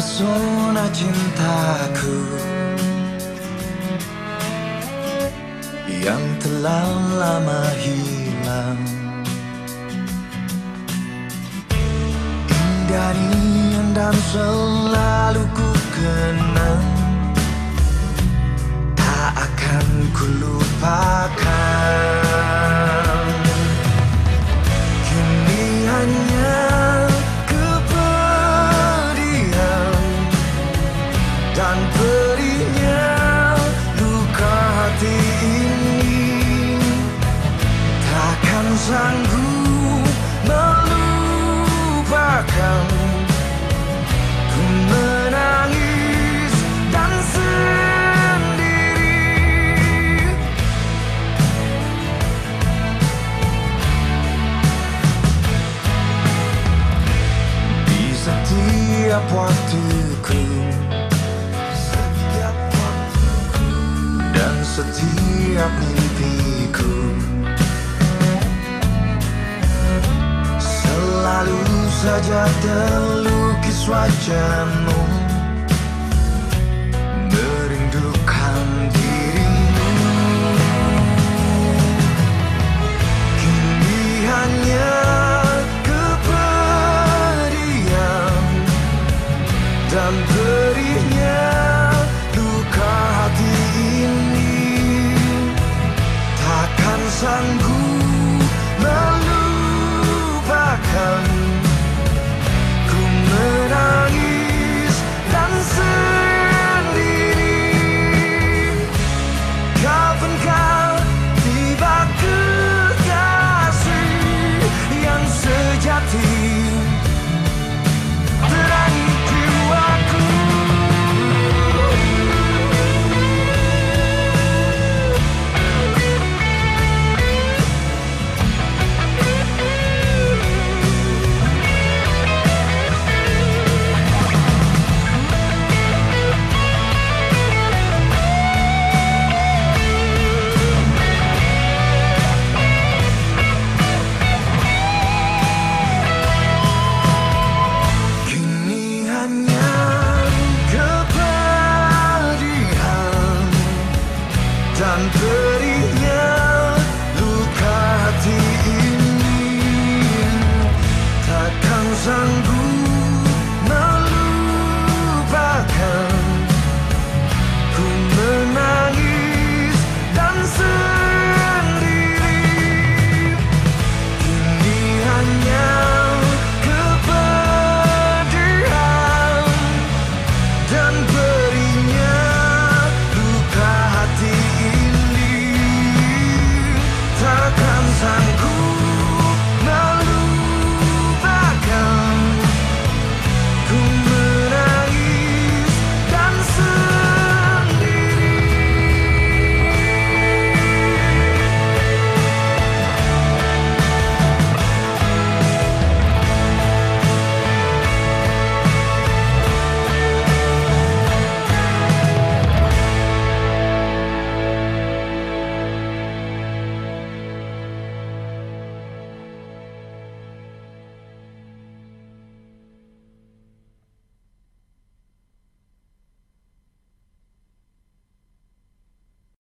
pesona cintaku Yang telah lama hilang. Indah nian dan selalu ku kenang. Tak akan ku lupakan setiap waktuku Dan setiap mimpiku Selalu saja terlukis wajahmu perihnya luka hati ini. Takkan sanggup melupakan dan